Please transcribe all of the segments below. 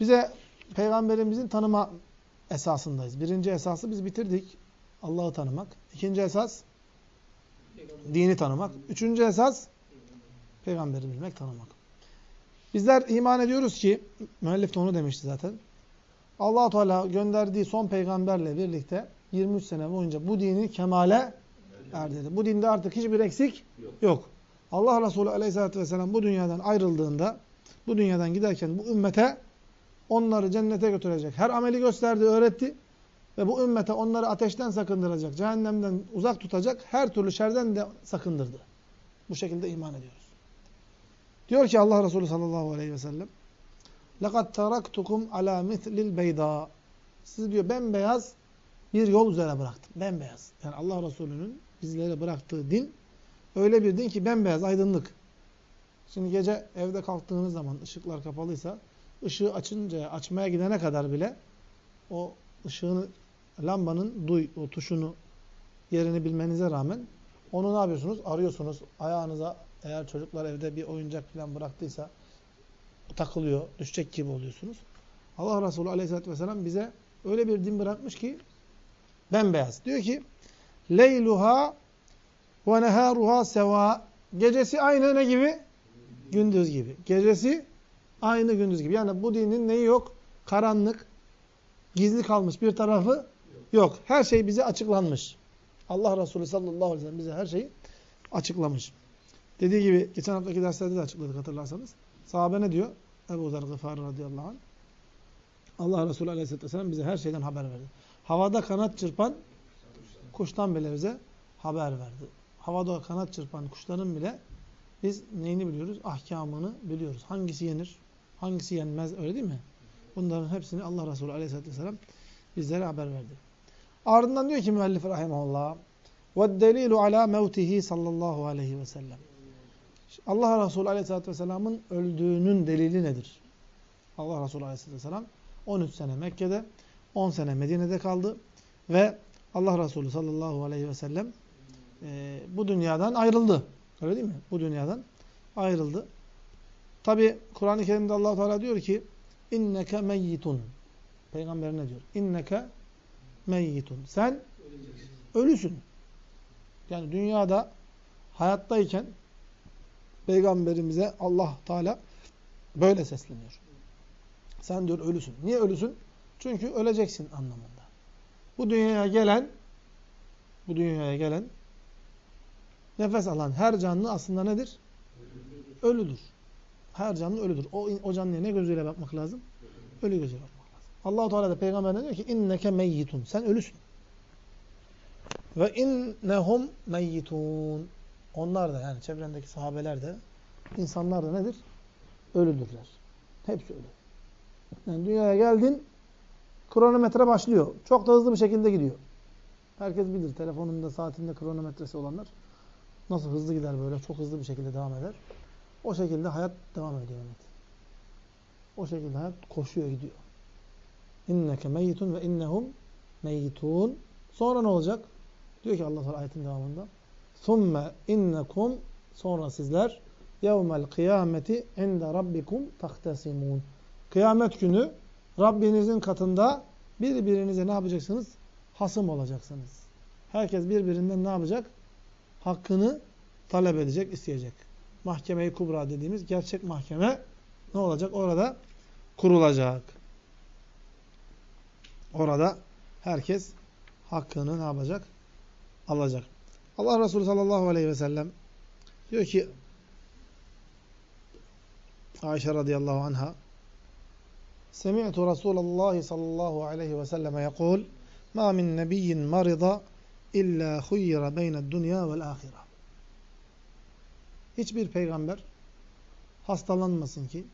Bize peygamberimizin tanıma esasındayız. Birinci esası biz bitirdik. Allah'ı tanımak. İkinci esas dini tanımak. Üçüncü esas peygamberi bilmek, tanımak. Bizler iman ediyoruz ki müellif de onu demişti zaten. allah Teala gönderdiği son peygamberle birlikte 23 sene boyunca bu dini kemale erdirdi. Bu dinde artık hiçbir eksik yok. yok. Allah Resulü aleyhissalatü vesselam bu dünyadan ayrıldığında, bu dünyadan giderken bu ümmete onları cennete götürecek. Her ameli gösterdi, öğretti. Ve bu ümmete onları ateşten sakındıracak, cehennemden uzak tutacak, her türlü şerden de sakındırdı. Bu şekilde iman ediyoruz. Diyor ki Allah Resulü sallallahu aleyhi ve sellem, لَقَدْ تَرَكْتُكُمْ عَلَى مِثْلِ الْبَيْدَى Sizi diyor bembeyaz bir yol üzere bıraktım. Bembeyaz. Yani Allah Resulü'nün bizlere bıraktığı din öyle bir din ki bembeyaz, aydınlık. Şimdi gece evde kalktığınız zaman ışıklar kapalıysa ışığı açınca, açmaya gidene kadar bile o ışığını, lambanın duy, o tuşunu, yerini bilmenize rağmen onu ne yapıyorsunuz? Arıyorsunuz. Ayağınıza eğer çocuklar evde bir oyuncak falan bıraktıysa takılıyor, düşecek gibi oluyorsunuz. Allah Resulü Aleyhisselatü vesselam bize öyle bir din bırakmış ki bembeyaz. Diyor ki leyluha ve neharuha seva gecesi aynı ne gibi? Gündüz gibi. Gecesi aynı gündüz gibi. Yani bu dinin neyi yok? Karanlık, gizli kalmış bir tarafı yok. Her şey bize açıklanmış. Allah Resulü sallallahu aleyhi ve sellem bize her şeyi açıklamış. Dediği gibi geçen haftaki derslerde de açıkladık hatırlarsanız. Sahabe ne diyor? Ebu Zer Gıfari radıyallahu anh. Allah Resulü aleyhisselatü vesselam bize her şeyden haber verdi. Havada kanat çırpan kuştan bile bize haber verdi. Havada kanat çırpan kuşların bile biz neyini biliyoruz? Ahkamını biliyoruz. Hangisi yenir? Hangisi yenmez? Öyle değil mi? Bunların hepsini Allah Resulü aleyhisselatü vesselam bizlere haber verdi. Ardından diyor ki müellif rahimahullah وَالدَّلِيلُ عَلَى مَوْتِهِ sallallahu aleyhi ve sellem. Allah Resulü Aleyhisselatü Vesselam'ın öldüğünün delili nedir? Allah Resulü Aleyhisselatü Vesselam 13 sene Mekke'de, 10 sene Medine'de kaldı ve Allah Resulü sallallahu aleyhi ve sellem e, bu dünyadan ayrıldı. Öyle değil mi? Bu dünyadan ayrıldı. Tabi Kur'an-ı Kerim'de allah Teala diyor ki inneke meyyitun. Peygamber ne diyor? İnneke meyyitun. Sen Öleceksin. ölüsün. Yani dünyada hayattayken Peygamberimize Allah Teala böyle sesleniyor. Sen diyor ölüsün. Niye ölüsün? Çünkü öleceksin anlamında. Bu dünyaya gelen bu dünyaya gelen nefes alan her canlı aslında nedir? Ölüdür. Her canlı ölüdür. O, o canlıya ne gözüyle bakmak lazım? Ölü gözüyle bakmak lazım. Allah-u Teala da peygamberine diyor ki inneke meyyitun. Sen ölüsün. Ve innehum meyyitun. Onlar da yani çevrendeki sahabeler de insanlar da nedir? Ölüdürler. Hepsi ölü. Yani dünyaya geldin kronometre başlıyor. Çok da hızlı bir şekilde gidiyor. Herkes bilir telefonunda saatinde kronometresi olanlar nasıl hızlı gider böyle çok hızlı bir şekilde devam eder. O şekilde hayat devam ediyor. Evet. O şekilde hayat koşuyor gidiyor. İnneke meyyitun ve innehum meyyitun. Sonra ne olacak? Diyor ki Allah Teala ayetin devamında. ثُمَّ innekum Sonra sizler yevmel kıyameti inde rabbikum tahtesimun. Kıyamet günü Rabbinizin katında birbirinize ne yapacaksınız? Hasım olacaksınız. Herkes birbirinden ne yapacak? Hakkını talep edecek, isteyecek. Mahkeme-i Kubra dediğimiz gerçek mahkeme ne olacak? Orada kurulacak. Orada herkes hakkını ne yapacak? Alacak. Allah Resulü sallallahu aleyhi ve sellem diyor ki Ayşe radıyallahu anha Semi'tu Resulallah sallallahu aleyhi ve selleme yekul Ma min nebiyyin marida illa huyyira beyned dünya vel ahire. Hiçbir peygamber hastalanmasın ki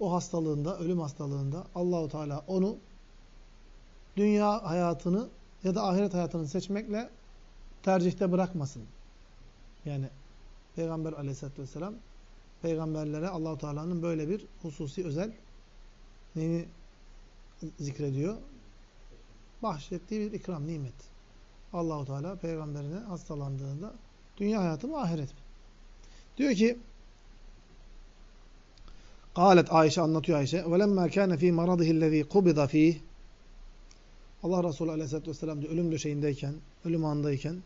o hastalığında, ölüm hastalığında Allahu Teala onu dünya hayatını ya da ahiret hayatını seçmekle tercihte bırakmasın. Yani Peygamber aleyhissalatü vesselam peygamberlere Allahu Teala'nın böyle bir hususi özel neyini zikrediyor? Bahşettiği bir ikram, nimet. Allahu Teala peygamberine hastalandığında dünya hayatı mı ahiret mi? Diyor ki Kâlet Ayşe anlatıyor Ayşe. وَلَمَّا كَانَ ف۪ي مَرَضِهِ الَّذ۪ي قُبِضَ ف۪يهِ Allah Resulü Aleyhisselatü Vesselam diyor, ölüm döşeğindeyken, ölüm andayken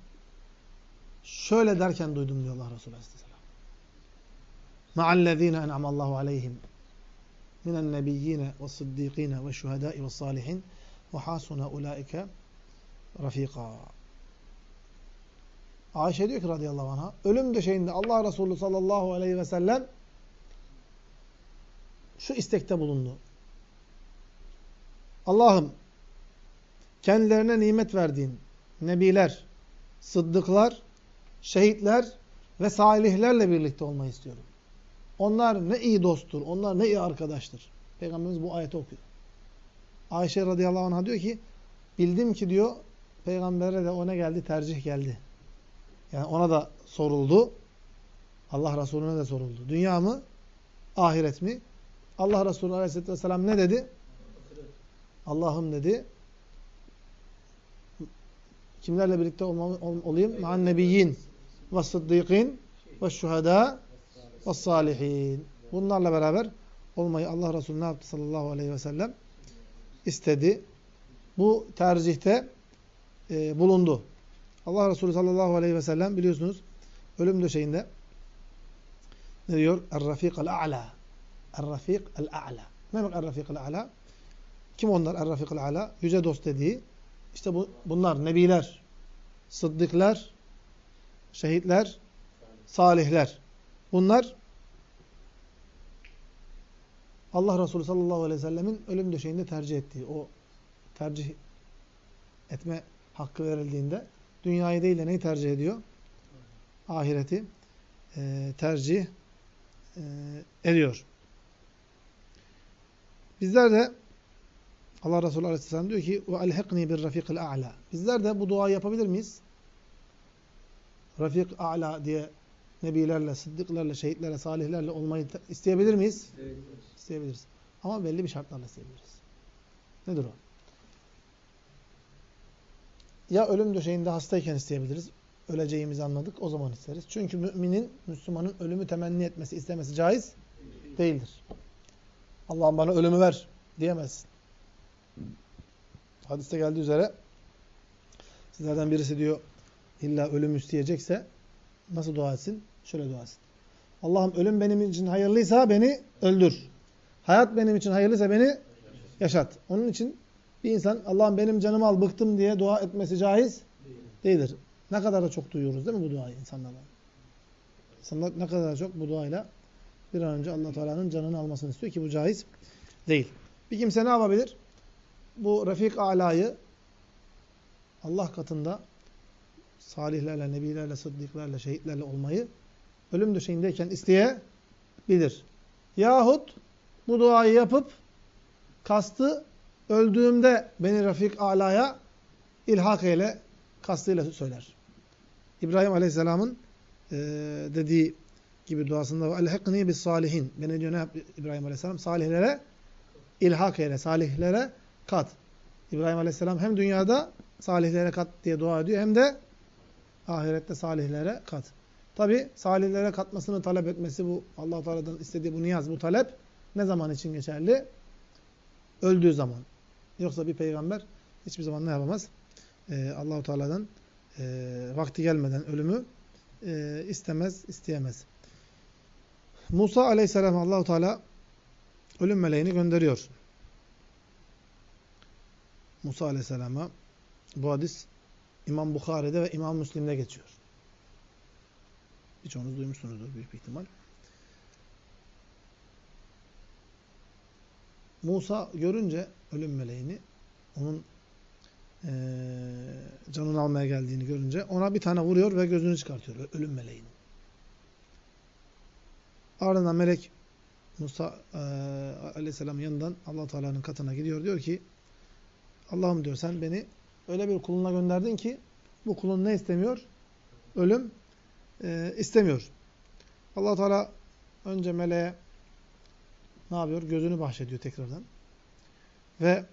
şöyle derken duydum diyor Allah Resulü Aleyhisselam. مَعَ الَّذ۪ينَ اَنْعَمَ اللّٰهُ عَلَيْهِمْ مِنَ النَّبِيِّينَ وَالصِّدِّيقِينَ وَالشُّهَدَاءِ وَالصَّالِحِينَ وَحَاسُنَ اُولَٰئِكَ رَف۪يقًا Ayşe diyor ki radıyallahu anh'a, ölüm döşeğinde Allah Resulü sallallahu aleyhi ve sellem şu istekte bulundu. Allah'ım kendilerine nimet verdiğin nebiler, sıddıklar, şehitler ve salihlerle birlikte olmayı istiyorum. Onlar ne iyi dosttur, onlar ne iyi arkadaştır. Peygamberimiz bu ayeti okuyor. Ayşe radıyallahu anh'a diyor ki, bildim ki diyor, peygambere de ona geldi, tercih geldi. Yani ona da soruldu. Allah Resulüne de soruldu. Dünya mı? Ahiret mi? Allah Resulü Aleyhisselatü Vesselam ne dedi? Allah'ım dedi. Kimlerle birlikte olayım? Ma'an nebiyyin ve sıddıkîn ve şuhedâ ve salihin. Bunlarla beraber olmayı Allah Resulü ne yaptı sallallahu aleyhi ve sellem? istedi. Bu tercihte e, bulundu. Allah Resulü sallallahu aleyhi ve sellem biliyorsunuz ölüm döşeğinde ne diyor? Er-Rafik el-A'la. Er-Rafik el-A'la. Ne demek Er-Rafik el-A'la? Kim onlar Er-Rafik el-A'la? Yüce dost dediği. İşte bu, bunlar nebiler, sıddıklar, şehitler, salihler. Bunlar Allah Resulü sallallahu aleyhi ve sellemin ölüm döşeğinde tercih ettiği, o tercih etme hakkı verildiğinde dünyayı değil de neyi tercih ediyor? Ahireti e, tercih e, ediyor. Bizler de Allah Resulü Aleyhisselam diyor ki وَاَلْحِقْنِي بِالرَّفِيقِ الْاَعْلَى Bizler de bu duayı yapabilir miyiz? Rafik A'la diye nebilerle, sıddıklarla, şehitlerle, salihlerle olmayı isteyebilir miyiz? İsteyebiliriz. İsteyebiliriz. Ama belli bir şartlarla isteyebiliriz. Nedir o? Ya ölüm döşeğinde hastayken isteyebiliriz. Öleceğimizi anladık. O zaman isteriz. Çünkü müminin, Müslümanın ölümü temenni etmesi, istemesi caiz değildir. Allah'ım bana ölümü ver diyemezsin. Hadiste geldiği üzere sizlerden birisi diyor illa ölüm isteyecekse nasıl dua etsin? Şöyle dua etsin. Allah'ım ölüm benim için hayırlıysa beni öldür. Hayat benim için hayırlıysa beni yaşat. Onun için bir insan Allah'ım benim canımı al bıktım diye dua etmesi caiz değildir. Ne kadar da çok duyuyoruz değil mi bu duayı insanlardan? İnsanlar ne kadar çok bu duayla bir an önce allah Teala'nın canını almasını istiyor ki bu caiz değil. Bir kimse ne yapabilir? Bu Refik Ala'yı Allah katında salihlerle, nebilerle, sıddıklarla, şehitlerle olmayı ölüm döşeğindeyken isteyebilir. Yahut bu duayı yapıp kastı öldüğümde beni Refik Ala'ya ilhak eyle kastıyla söyler. İbrahim Aleyhisselam'ın e, dediği gibi duasında bis salihin. Beni diyor ne yap İbrahim Aleyhisselam? Salihlere ilhak eyle, salihlere kat. İbrahim Aleyhisselam hem dünyada salihlere kat diye dua ediyor hem de ahirette salihlere kat. Tabi salihlere katmasını talep etmesi bu allah Teala'dan istediği bu niyaz, bu talep ne zaman için geçerli? Öldüğü zaman. Yoksa bir peygamber hiçbir zaman ne yapamaz? Ee, Allahu Teala'dan e, vakti gelmeden ölümü e, istemez, isteyemez. Musa Aleyhisselam Allahu Teala ölüm meleğini gönderiyor. Musa Aleyhisselam'a bu hadis İmam Bukhari'de ve İmam Müslim'de geçiyor. Birçoğunuz duymuşsunuzdur büyük bir ihtimal. Musa görünce ölüm meleğini, onun e, canını almaya geldiğini görünce ona bir tane vuruyor ve gözünü çıkartıyor ölüm meleğini. Ardından melek Musa e, aleyhisselam yanından allah Teala'nın katına gidiyor. Diyor ki Allah'ım diyor sen beni öyle bir kuluna gönderdin ki bu kulun ne istemiyor? Ölüm e, istemiyor. allah Teala önce meleğe ne yapıyor? Gözünü bahşediyor tekrardan. Ve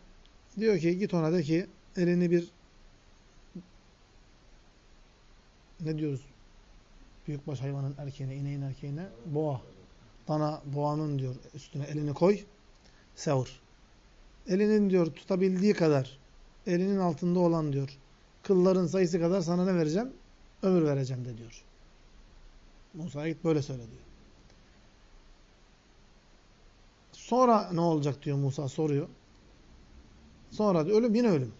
diyor ki git ona de ki elini bir ne diyoruz? Büyükbaş hayvanın erkeğine, ineğin erkeğine boğa. dana boğanın diyor üstüne elini koy, sevur. Elinin diyor tutabildiği kadar, elinin altında olan diyor, kılların sayısı kadar sana ne vereceğim? Ömür vereceğim de diyor. Musa'ya git böyle söyle diyor. Sonra ne olacak diyor Musa soruyor. Sonra ölüm yine ölüm.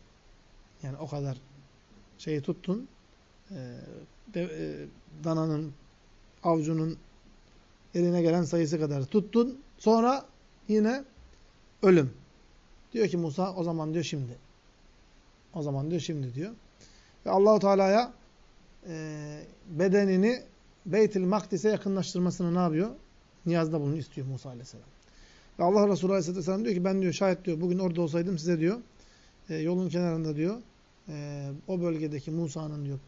Yani o kadar şeyi tuttun. E, de, e, dananın avcunun eline gelen sayısı kadar tuttun. Sonra yine ölüm. Diyor ki Musa o zaman diyor şimdi. O zaman diyor şimdi diyor. Ve Allahu Teala'ya e, bedenini Beytül Makdis'e yakınlaştırmasını ne yapıyor? Niyazda bunu istiyor Musa Aleyhisselam. Ve Allah Resulü Aleyhisselam diyor ki ben diyor şayet diyor bugün orada olsaydım size diyor e, yolun kenarında diyor e, o bölgedeki Musa'nın diyor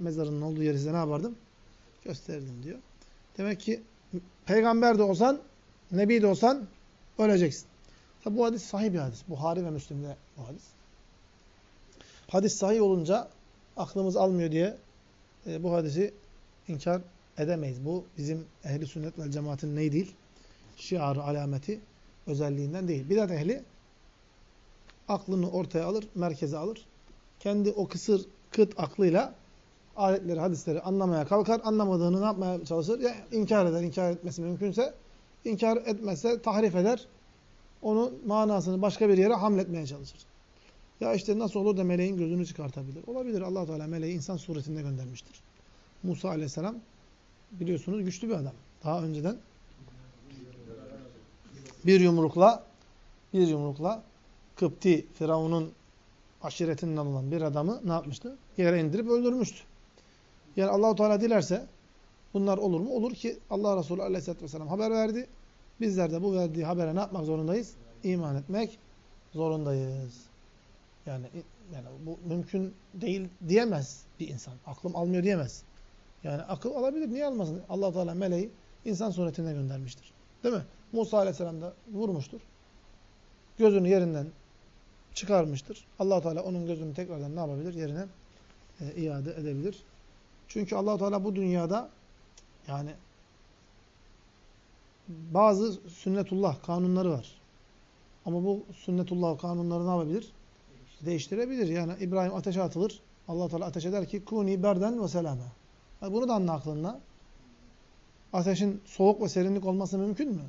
mezarının olduğu yeri size ne yapardım? Gösterirdim diyor. Demek ki peygamber de olsan, nebi de olsan öleceksin. Tabi bu hadis sahih bir hadis. Buhari ve Müslim'de bu hadis. Hadis sahih olunca aklımız almıyor diye e, bu hadisi inkar edemeyiz. Bu bizim ehli sünnet ve cemaatin neyi değil? Şiarı, alameti, özelliğinden değil. Bidat ehli aklını ortaya alır, merkeze alır. Kendi o kısır, kıt aklıyla ayetleri, hadisleri anlamaya kalkar. Anlamadığını ne yapmaya çalışır? Ya inkar eder, inkar etmesi mümkünse. inkar etmezse tahrif eder. Onun manasını başka bir yere hamletmeye çalışır. Ya işte nasıl olur da meleğin gözünü çıkartabilir? Olabilir. allah Teala meleği insan suretinde göndermiştir. Musa aleyhisselam biliyorsunuz güçlü bir adam. Daha önceden bir yumrukla bir yumrukla Kıpti, Firavun'un aşiretinden olan bir adamı ne yapmıştı? Yere indirip öldürmüştü. Yani Allahu Teala dilerse bunlar olur mu? Olur ki Allah Resulü Aleyhisselatü Vesselam haber verdi. Bizler de bu verdiği habere ne yapmak zorundayız? İman etmek zorundayız. Yani yani bu mümkün değil diyemez bir insan. Aklım almıyor diyemez. Yani akıl alabilir. Niye almasın? allah Teala meleği insan suretine göndermiştir. Değil mi? Musa Aleyhisselam da vurmuştur. Gözünü yerinden çıkarmıştır. allah Teala onun gözünü tekrardan ne yapabilir? Yerine e, iade edebilir. Çünkü allah Teala bu dünyada yani bazı sünnetullah kanunları var. Ama bu sünnetullah kanunları ne yapabilir? Değiştirebilir. Yani İbrahim ateşe atılır. allah Teala ateş eder ki kuni berden ve selame. Yani bunu da anla aklınla. Ateşin soğuk ve serinlik olması mümkün mü?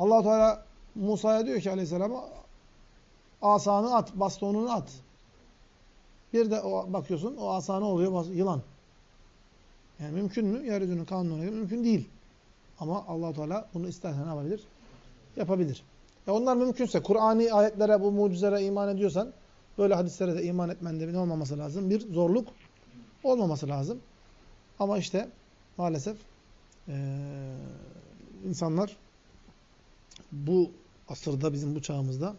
Allah Teala Musa'ya diyor ki aleyhisselama asanı at, bastonunu at. Bir de o bakıyorsun o asa ne oluyor? Yılan. Yani mümkün mü? Yeryüzünün kanununa göre mümkün değil. Ama allah Teala bunu istersen ne yapabilir? Yapabilir. E onlar mümkünse, Kur'an'i ayetlere, bu mucizelere iman ediyorsan, böyle hadislere de iman etmende ne olmaması lazım? Bir zorluk olmaması lazım. Ama işte maalesef e, insanlar bu asırda, bizim bu çağımızda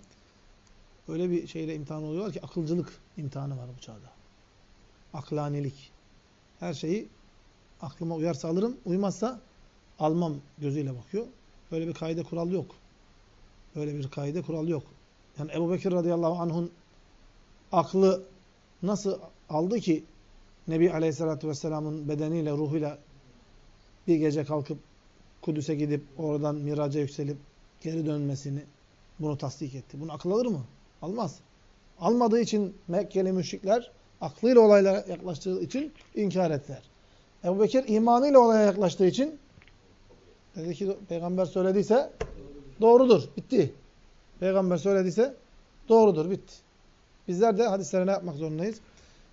öyle bir şeyle imtihan oluyorlar ki akılcılık imtihanı var bu çağda. Aklanilik. Her şeyi aklıma uyarsa alırım, uymazsa almam gözüyle bakıyor. Böyle bir kaide kural yok. Böyle bir kaide kural yok. Yani Ebu Bekir radıyallahu anh'un aklı nasıl aldı ki Nebi aleyhissalatü vesselamın bedeniyle, ruhuyla bir gece kalkıp Kudüs'e gidip oradan miraca yükselip geri dönmesini bunu tasdik etti. Bunu akıl alır mı? Almaz. Almadığı için Mekkeli müşrikler aklıyla olaylara yaklaştığı için inkar ettiler. Ebu Bekir imanıyla olaya yaklaştığı için dedi ki peygamber söylediyse doğrudur. Bitti. Peygamber söylediyse doğrudur. Bitti. Bizler de hadislere ne yapmak zorundayız?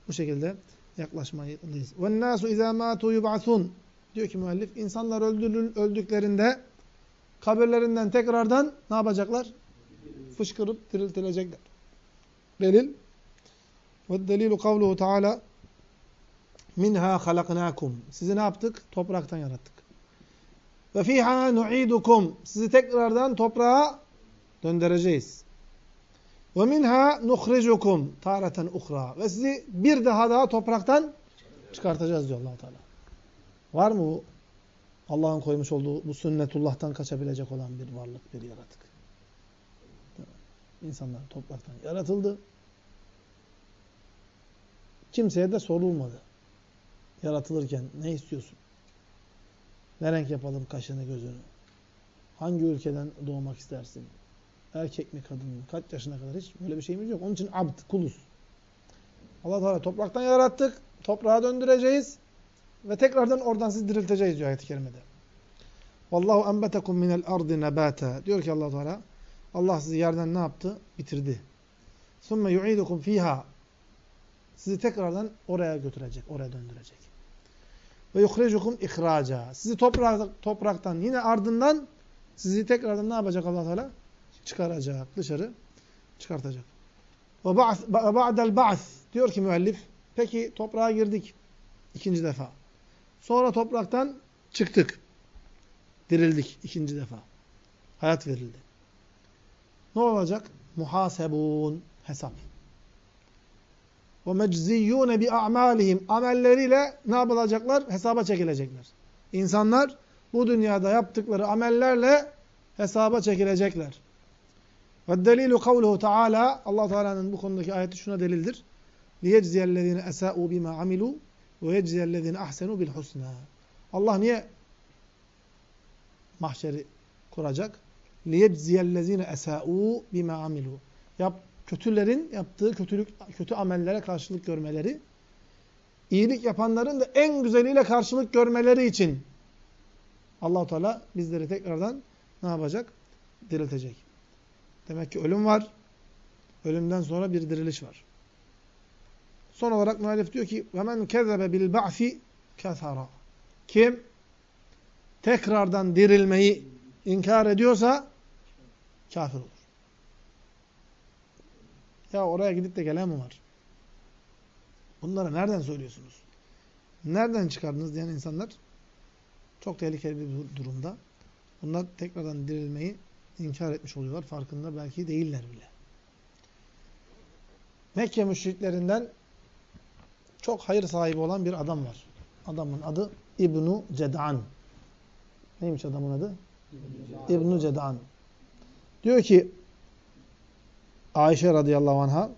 Bu şekilde yaklaşmalıyız. وَالنَّاسُ اِذَا مَاتُوا يُبْعَثُونَ Diyor ki müellif, insanlar öldüklerinde kabirlerinden tekrardan ne yapacaklar? Fışkırıp diriltilecekler. Delil ve delilu kavluhu Teala minha halaknakum. Sizi ne yaptık? Topraktan yarattık. Ve fiha nu'idukum. Sizi tekrardan toprağa döndüreceğiz. Ve minha nukhrijukum tareten ukra. Ve sizi bir daha daha topraktan çıkartacağız diyor allah Teala. Var mı bu Allah'ın koymuş olduğu bu sünnetullah'tan kaçabilecek olan bir varlık, bir yaratık? İnsanlar topraktan yaratıldı. Kimseye de sorulmadı. Yaratılırken ne istiyorsun? Ne renk yapalım kaşını gözünü? Hangi ülkeden doğmak istersin? Erkek mi kadın mı? Kaç yaşına kadar? Hiç böyle bir şeyimiz yok. Onun için abd, kuluz. Allah Teala topraktan yarattık. Toprağa döndüreceğiz. Ve tekrardan oradan sizi dirilteceğiz diyor ayet-i kerimede. Vallahu enbetekum minel ardı nebata. Diyor ki Allah Teala Allah sizi yerden ne yaptı? Bitirdi. Sümme yu'idukum fiha. Sizi tekrardan oraya götürecek, oraya döndürecek. Ve yukhricukum ihraca. Sizi toprak, topraktan yine ardından sizi tekrardan ne yapacak Allah Teala? Çıkaracak, dışarı çıkartacak. Ve ba'del ba'th diyor ki müellif. Peki toprağa girdik ikinci defa. Sonra topraktan çıktık. Dirildik ikinci defa. Hayat verildi. Ne olacak? Muhasebun hesap. Ve mecziyune bi a'malihim amelleriyle ne yapılacaklar? Hesaba çekilecekler. İnsanlar bu dünyada yaptıkları amellerle hesaba çekilecekler. Ve delilu kavluhu Teala Allah Teala'nın bu konudaki ayeti şuna delildir. Liyecziyellezine esa'u bima amilu ve yecziyellezine ahsenu bil husna. Allah niye mahşeri kuracak? liyecziyellezine esa'u bima amilu. Yap kötülerin yaptığı kötülük kötü amellere karşılık görmeleri, iyilik yapanların da en güzeliyle karşılık görmeleri için Allahu Teala bizleri tekrardan ne yapacak? Diriltecek. Demek ki ölüm var. Ölümden sonra bir diriliş var. Son olarak müellif diyor ki: "Hemen kezebe bil ba'si kefara." Kim tekrardan dirilmeyi inkar ediyorsa kafir olur. Ya oraya gidip de gelen mi var? Bunları nereden söylüyorsunuz? Nereden çıkardınız diyen insanlar çok tehlikeli bir durumda. Bunlar tekrardan dirilmeyi inkar etmiş oluyorlar. Farkında belki değiller bile. Mekke müşriklerinden çok hayır sahibi olan bir adam var. Adamın adı İbnu Ced'an. Neymiş adamın adı? İbnu Ced'an. Diyor ki Ayşe radıyallahu anha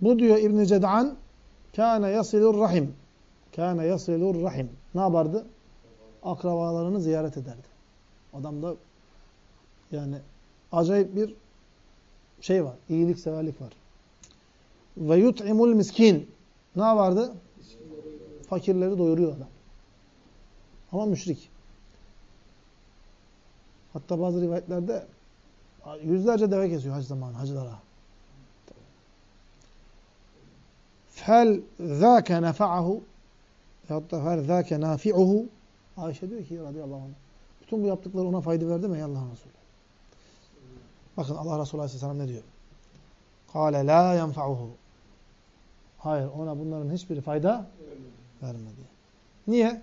bu diyor İbn Ced'an kâne yasilur rahim. Kâne yasilur rahim. Ne yapardı? Akrabalarını ziyaret ederdi. Adamda yani acayip bir şey var. İyilik severlik var. Ve yut'imul miskin. Ne yapardı? Fakirleri doyuruyor adam. Ama müşrik. Hatta bazı rivayetlerde yüzlerce deve kesiyor hac zamanı hacılara. Fel zâke nefa'ahu hatta fel zâke nafi'uhu Ayşe diyor ki radıyallahu anh bütün bu yaptıkları ona fayda verdi mi ey Allah'ın Resulü? Bakın Allah Resulü aleyhisselam ne diyor? Kale la yenfa'uhu Hayır ona bunların hiçbir fayda vermedi. Niye?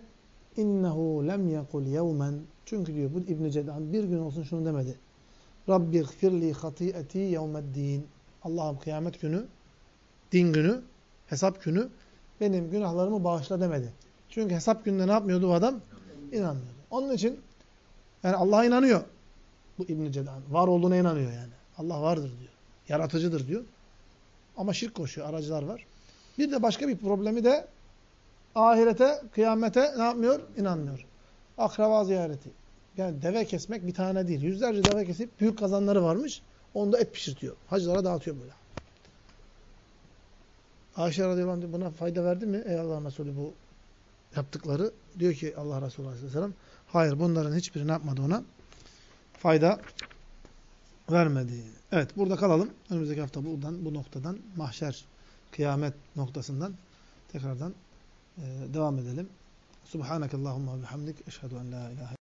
İnnehu lem yekul yevmen çünkü diyor bu İbn Cedan bir gün olsun şunu demedi. Rabbi gfirli hati'eti yevmeddin. Allah'ım kıyamet günü, din günü, hesap günü benim günahlarımı bağışla demedi. Çünkü hesap gününde ne yapmıyordu bu adam? İnanmıyordu. Onun için yani Allah'a inanıyor bu İbn Cedan. Var olduğuna inanıyor yani. Allah vardır diyor. Yaratıcıdır diyor. Ama şirk koşuyor. Aracılar var. Bir de başka bir problemi de ahirete, kıyamete ne yapmıyor? İnanmıyor. Akraba ziyareti. Yani deve kesmek bir tane değil. Yüzlerce deve kesip büyük kazanları varmış. Onda et pişirtiyor. Hacılara dağıtıyor böyle. Ayşe radıyallahu anh buna fayda verdi mi? Ey Allah Resulü bu yaptıkları. Diyor ki Allah Resulü aleyhisselam hayır bunların hiçbiri ne yapmadı ona? Fayda vermedi. Evet burada kalalım. Önümüzdeki hafta buradan, bu noktadan mahşer, kıyamet noktasından tekrardan e, devam edelim. Subhanakallahumma bihamdik. Eşhedü en la ilahe